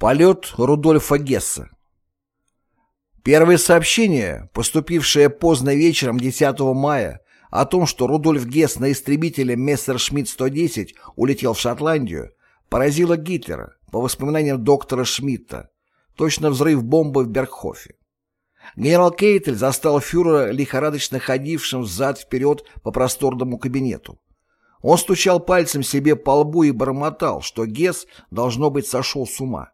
Полет Рудольфа Гесса Первое сообщение, поступившее поздно вечером 10 мая, о том, что Рудольф Гесс на истребителе Мессершмитт-110 улетел в Шотландию, поразило Гитлера, по воспоминаниям доктора Шмидта, точно взрыв бомбы в Бергхофе. Генерал Кейтель застал фюрера лихорадочно ходившим взад-вперед по просторному кабинету. Он стучал пальцем себе по лбу и бормотал, что Гесс, должно быть, сошел с ума.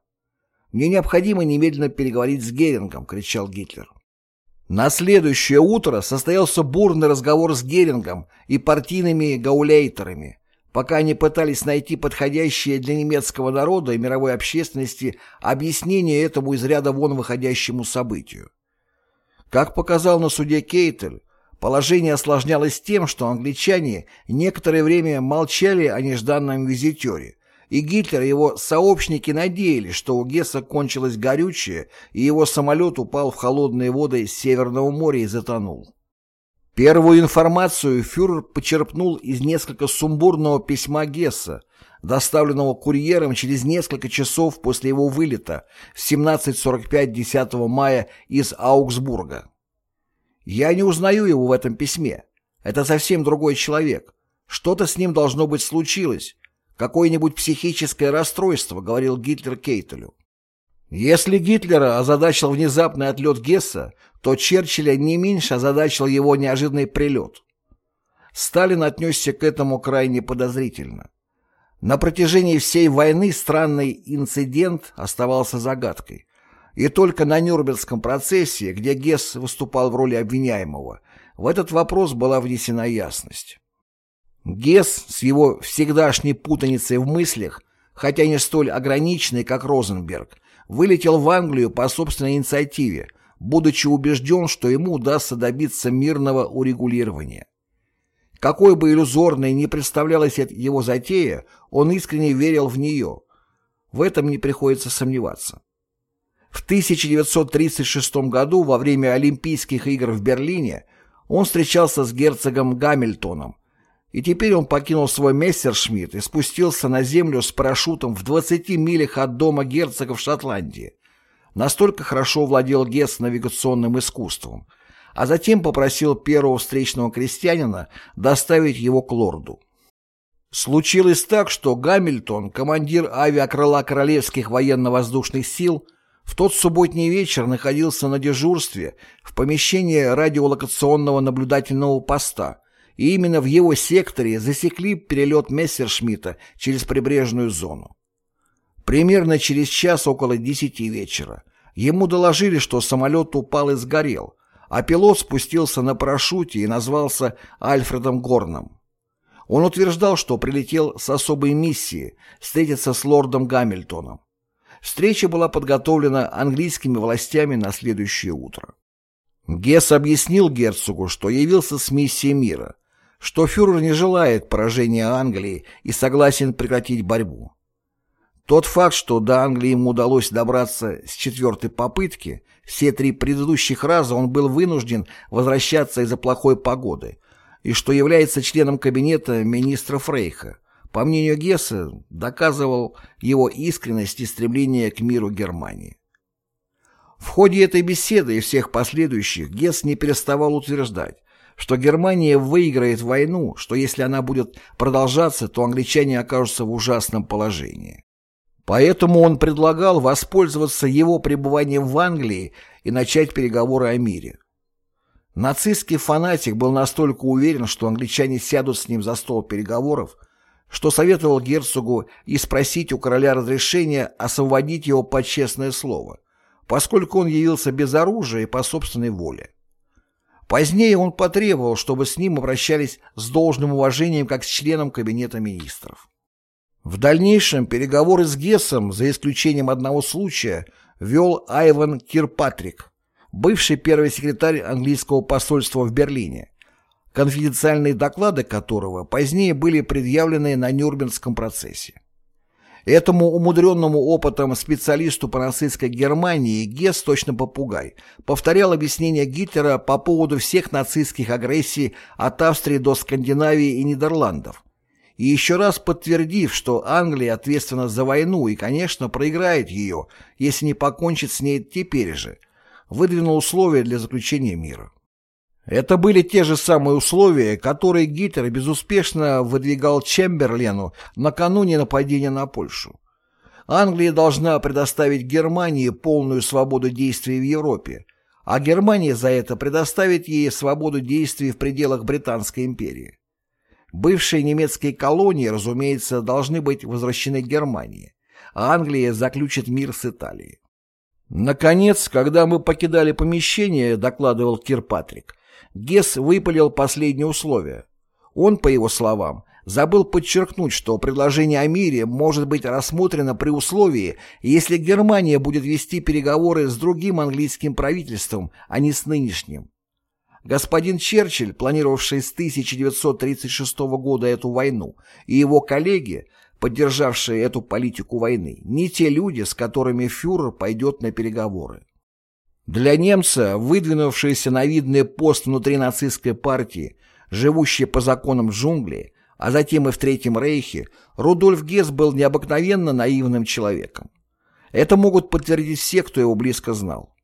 «Мне необходимо немедленно переговорить с Герингом», — кричал Гитлер. На следующее утро состоялся бурный разговор с Герингом и партийными гауляйтерами, пока они пытались найти подходящее для немецкого народа и мировой общественности объяснение этому из ряда вон выходящему событию. Как показал на суде Кейтель, положение осложнялось тем, что англичане некоторое время молчали о нежданном визитере, и Гитлер и его сообщники надеялись, что у Гесса кончилось горючее, и его самолет упал в холодные воды Северного моря и затонул. Первую информацию фюрер почерпнул из несколько сумбурного письма Гесса, доставленного курьером через несколько часов после его вылета в 17.45 10 мая из Аугсбурга. «Я не узнаю его в этом письме. Это совсем другой человек. Что-то с ним должно быть случилось, Какое-нибудь психическое расстройство, говорил Гитлер Кейтелю. Если Гитлера озадачил внезапный отлет Гесса, то Черчилля не меньше озадачил его неожиданный прилет. Сталин отнесся к этому крайне подозрительно. На протяжении всей войны странный инцидент оставался загадкой. И только на Нюрнбергском процессе, где Гесс выступал в роли обвиняемого, в этот вопрос была внесена ясность. Гесс с его всегдашней путаницей в мыслях, хотя не столь ограниченный, как Розенберг, вылетел в Англию по собственной инициативе, будучи убежден, что ему удастся добиться мирного урегулирования. Какой бы иллюзорной ни представлялась его затея, он искренне верил в нее. В этом не приходится сомневаться. В 1936 году во время Олимпийских игр в Берлине он встречался с герцогом Гамильтоном, и теперь он покинул свой мессершмитт и спустился на землю с парашютом в 20 милях от дома герцога в Шотландии. Настолько хорошо владел Гесс навигационным искусством, а затем попросил первого встречного крестьянина доставить его к лорду. Случилось так, что Гамильтон, командир авиакрыла Королевских военно-воздушных сил, в тот субботний вечер находился на дежурстве в помещении радиолокационного наблюдательного поста, и именно в его секторе засекли перелет Мессершмитта через прибрежную зону. Примерно через час около десяти вечера ему доложили, что самолет упал и сгорел, а пилот спустился на парашюте и назвался Альфредом Горном. Он утверждал, что прилетел с особой миссией встретиться с лордом Гамильтоном. Встреча была подготовлена английскими властями на следующее утро. Гесс объяснил герцогу, что явился с миссией мира, что фюрер не желает поражения Англии и согласен прекратить борьбу. Тот факт, что до Англии ему удалось добраться с четвертой попытки, все три предыдущих раза он был вынужден возвращаться из-за плохой погоды, и что является членом кабинета министра Фрейха, по мнению Гесса, доказывал его искренность и стремление к миру Германии. В ходе этой беседы и всех последующих Гесс не переставал утверждать, что Германия выиграет войну, что если она будет продолжаться, то англичане окажутся в ужасном положении. Поэтому он предлагал воспользоваться его пребыванием в Англии и начать переговоры о мире. Нацистский фанатик был настолько уверен, что англичане сядут с ним за стол переговоров, что советовал герцогу и спросить у короля разрешения освободить его под честное слово, поскольку он явился без оружия и по собственной воле. Позднее он потребовал, чтобы с ним обращались с должным уважением как с членом Кабинета министров. В дальнейшем переговоры с Гессом, за исключением одного случая, вел Айван Кирпатрик, бывший первый секретарь английского посольства в Берлине, конфиденциальные доклады которого позднее были предъявлены на Нюрнбергском процессе. Этому умудренному опытом специалисту по нацистской Германии Гесс, точно попугай, повторял объяснения Гитлера по поводу всех нацистских агрессий от Австрии до Скандинавии и Нидерландов. и еще раз подтвердив, что Англия ответственна за войну и, конечно, проиграет ее, если не покончит с ней теперь же, выдвинул условия для заключения мира. Это были те же самые условия, которые Гитлер безуспешно выдвигал Чемберлену накануне нападения на Польшу. Англия должна предоставить Германии полную свободу действий в Европе, а Германия за это предоставит ей свободу действий в пределах Британской империи. Бывшие немецкие колонии, разумеется, должны быть возвращены Германии, а Англия заключит мир с Италией. Наконец, когда мы покидали помещение, докладывал Кирпатрик, Гесс выпалил последнее условие. Он, по его словам, забыл подчеркнуть, что предложение о мире может быть рассмотрено при условии, если Германия будет вести переговоры с другим английским правительством, а не с нынешним. Господин Черчилль, планировавший с 1936 года эту войну, и его коллеги, поддержавшие эту политику войны, не те люди, с которыми фюрер пойдет на переговоры. Для немца, выдвинувшийся на видный пост внутри нацистской партии, живущий по законам джунглей, а затем и в Третьем Рейхе, Рудольф Гесс был необыкновенно наивным человеком. Это могут подтвердить все, кто его близко знал.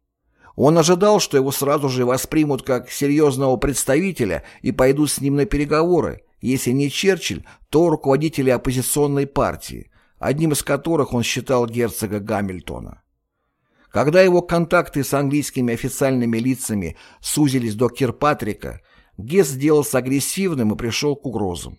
Он ожидал, что его сразу же воспримут как серьезного представителя и пойдут с ним на переговоры, если не Черчилль, то руководители оппозиционной партии, одним из которых он считал герцога Гамильтона. Когда его контакты с английскими официальными лицами сузились до Кирпатрика, Гесс сделался агрессивным и пришел к угрозам.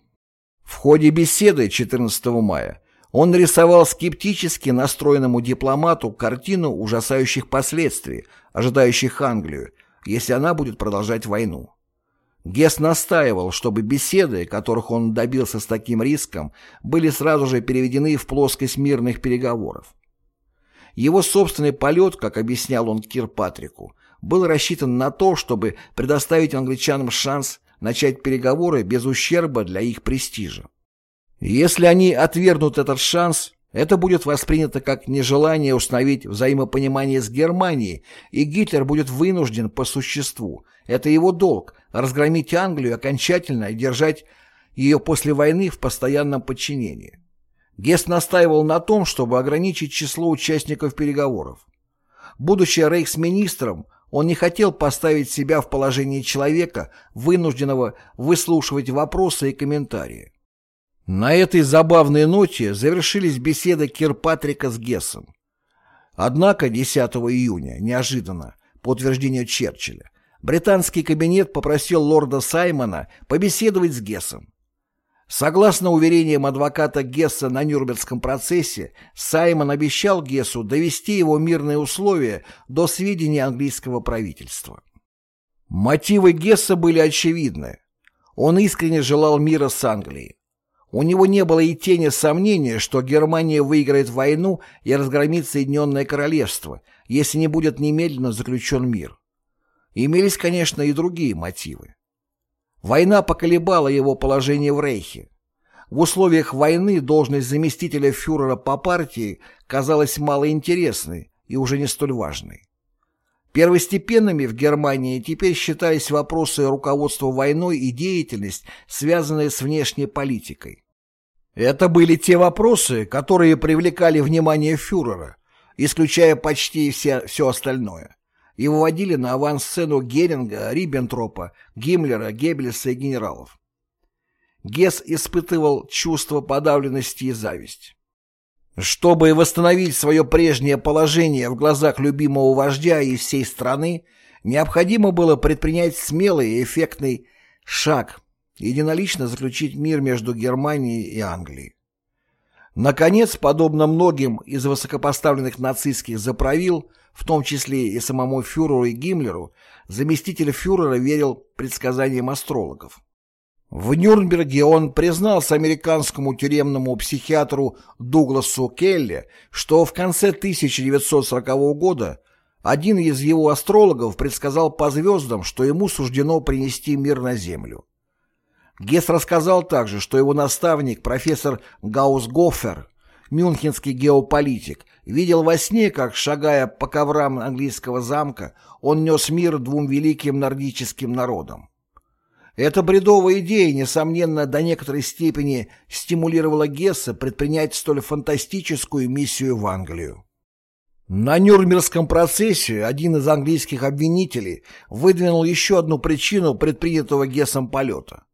В ходе беседы 14 мая он нарисовал скептически настроенному дипломату картину ужасающих последствий, ожидающих Англию, если она будет продолжать войну. Гесс настаивал, чтобы беседы, которых он добился с таким риском, были сразу же переведены в плоскость мирных переговоров. Его собственный полет, как объяснял он Кирпатрику, был рассчитан на то, чтобы предоставить англичанам шанс начать переговоры без ущерба для их престижа. Если они отвергнут этот шанс, это будет воспринято как нежелание установить взаимопонимание с Германией, и Гитлер будет вынужден по существу, это его долг, разгромить Англию окончательно и держать ее после войны в постоянном подчинении. Гест настаивал на том, чтобы ограничить число участников переговоров. Будучи рейхсминистром, он не хотел поставить себя в положение человека, вынужденного выслушивать вопросы и комментарии. На этой забавной ноте завершились беседы Кирпатрика с Гессом. Однако 10 июня, неожиданно, по утверждению Черчилля, британский кабинет попросил лорда Саймона побеседовать с Гессом. Согласно уверениям адвоката Гесса на Нюрнбергском процессе, Саймон обещал Гессу довести его мирные условия до сведения английского правительства. Мотивы Гесса были очевидны. Он искренне желал мира с Англией. У него не было и тени сомнения, что Германия выиграет войну и разгромит Соединенное Королевство, если не будет немедленно заключен мир. Имелись, конечно, и другие мотивы. Война поколебала его положение в Рейхе. В условиях войны должность заместителя фюрера по партии казалась малоинтересной и уже не столь важной. Первостепенными в Германии теперь считались вопросы руководства войной и деятельность, связанные с внешней политикой. Это были те вопросы, которые привлекали внимание фюрера, исключая почти все, все остальное и выводили на авансцену Геринга, Риббентропа, Гиммлера, Геббельса и генералов. Гесс испытывал чувство подавленности и зависть. Чтобы восстановить свое прежнее положение в глазах любимого вождя и всей страны, необходимо было предпринять смелый и эффектный шаг, единолично заключить мир между Германией и Англией. Наконец, подобно многим из высокопоставленных нацистских заправил, в том числе и самому фюреру и Гиммлеру, заместитель фюрера верил предсказаниям астрологов. В Нюрнберге он признался американскому тюремному психиатру Дугласу Келли, что в конце 1940 года один из его астрологов предсказал по звездам, что ему суждено принести мир на Землю. Гесс рассказал также, что его наставник, профессор Гаусгофер, мюнхенский геополитик, видел во сне, как, шагая по коврам английского замка, он нес мир двум великим нордическим народам. Эта бредовая идея, несомненно, до некоторой степени стимулировала Гесса предпринять столь фантастическую миссию в Англию. На Нюрнбергском процессе один из английских обвинителей выдвинул еще одну причину предпринятого Гессом полета.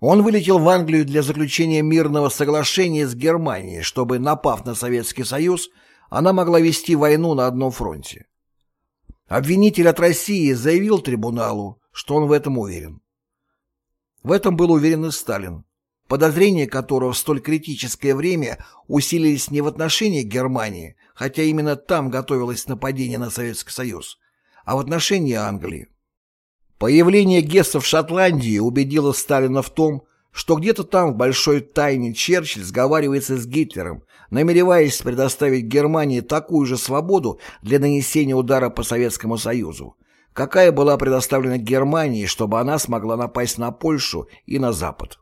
Он вылетел в Англию для заключения мирного соглашения с Германией, чтобы, напав на Советский Союз, она могла вести войну на одном фронте. Обвинитель от России заявил трибуналу, что он в этом уверен. В этом был уверен и Сталин, подозрения которого в столь критическое время усилились не в отношении Германии, хотя именно там готовилось нападение на Советский Союз, а в отношении Англии. Появление Гесса в Шотландии убедило Сталина в том, что где-то там в большой тайне Черчилль сговаривается с Гитлером, намереваясь предоставить Германии такую же свободу для нанесения удара по Советскому Союзу, какая была предоставлена Германии, чтобы она смогла напасть на Польшу и на Запад.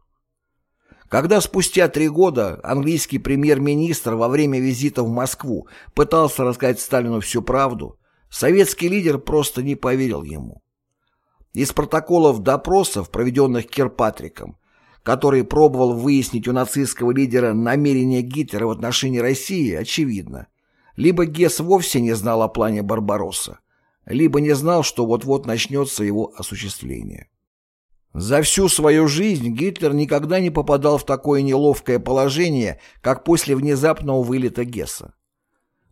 Когда спустя три года английский премьер-министр во время визита в Москву пытался рассказать Сталину всю правду, советский лидер просто не поверил ему. Из протоколов допросов, проведенных Кирпатриком, который пробовал выяснить у нацистского лидера намерения Гитлера в отношении России, очевидно. Либо Гесс вовсе не знал о плане Барбаросса, либо не знал, что вот-вот начнется его осуществление. За всю свою жизнь Гитлер никогда не попадал в такое неловкое положение, как после внезапного вылета Гесса.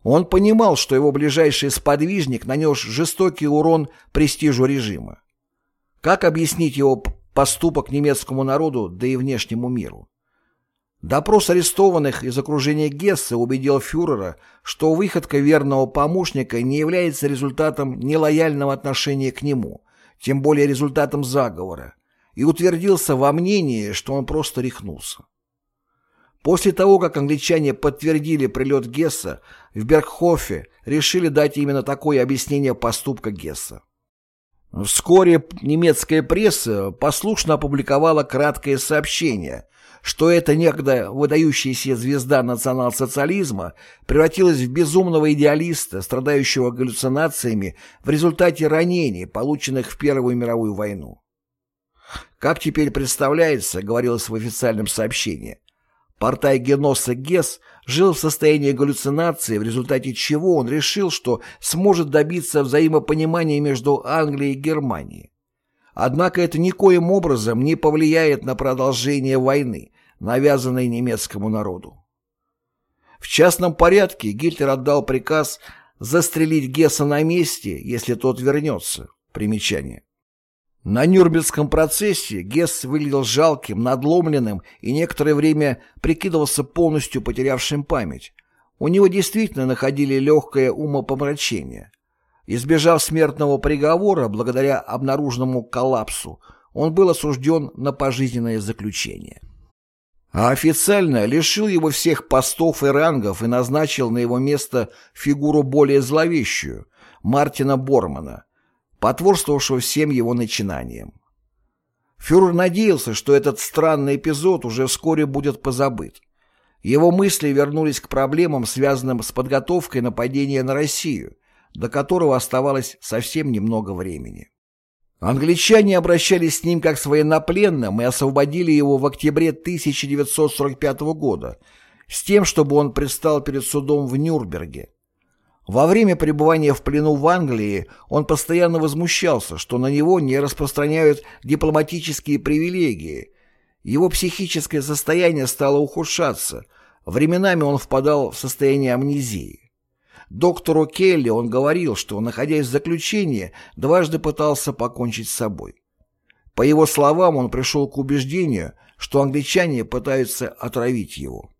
Он понимал, что его ближайший сподвижник нанес жестокий урон престижу режима. Как объяснить его поступок немецкому народу, да и внешнему миру? Допрос арестованных из окружения Гесса убедил фюрера, что выходка верного помощника не является результатом нелояльного отношения к нему, тем более результатом заговора, и утвердился во мнении, что он просто рехнулся. После того, как англичане подтвердили прилет Гесса, в Бергхофе решили дать именно такое объяснение поступка Гесса. Вскоре немецкая пресса послушно опубликовала краткое сообщение, что эта некогда выдающаяся звезда национал-социализма превратилась в безумного идеалиста, страдающего галлюцинациями в результате ранений, полученных в Первую мировую войну. Как теперь представляется, говорилось в официальном сообщении, портай Геноса Гесс жил в состоянии галлюцинации, в результате чего он решил, что сможет добиться взаимопонимания между Англией и Германией. Однако это никоим образом не повлияет на продолжение войны, навязанной немецкому народу. В частном порядке Гитлер отдал приказ застрелить Гесса на месте, если тот вернется. Примечание. На Нюрнбергском процессе Гесс выглядел жалким, надломленным и некоторое время прикидывался полностью потерявшим память. У него действительно находили легкое умопомрачение. Избежав смертного приговора благодаря обнаруженному коллапсу, он был осужден на пожизненное заключение. А официально лишил его всех постов и рангов и назначил на его место фигуру более зловещую – Мартина Бормана, потворствовавшего всем его начинаниям. Фюрер надеялся, что этот странный эпизод уже вскоре будет позабыт. Его мысли вернулись к проблемам, связанным с подготовкой нападения на Россию, до которого оставалось совсем немного времени. Англичане обращались с ним как с военнопленным и освободили его в октябре 1945 года с тем, чтобы он предстал перед судом в Нюрнберге. Во время пребывания в плену в Англии он постоянно возмущался, что на него не распространяют дипломатические привилегии. Его психическое состояние стало ухудшаться, временами он впадал в состояние амнезии. Доктору Келли он говорил, что, находясь в заключении, дважды пытался покончить с собой. По его словам, он пришел к убеждению, что англичане пытаются отравить его.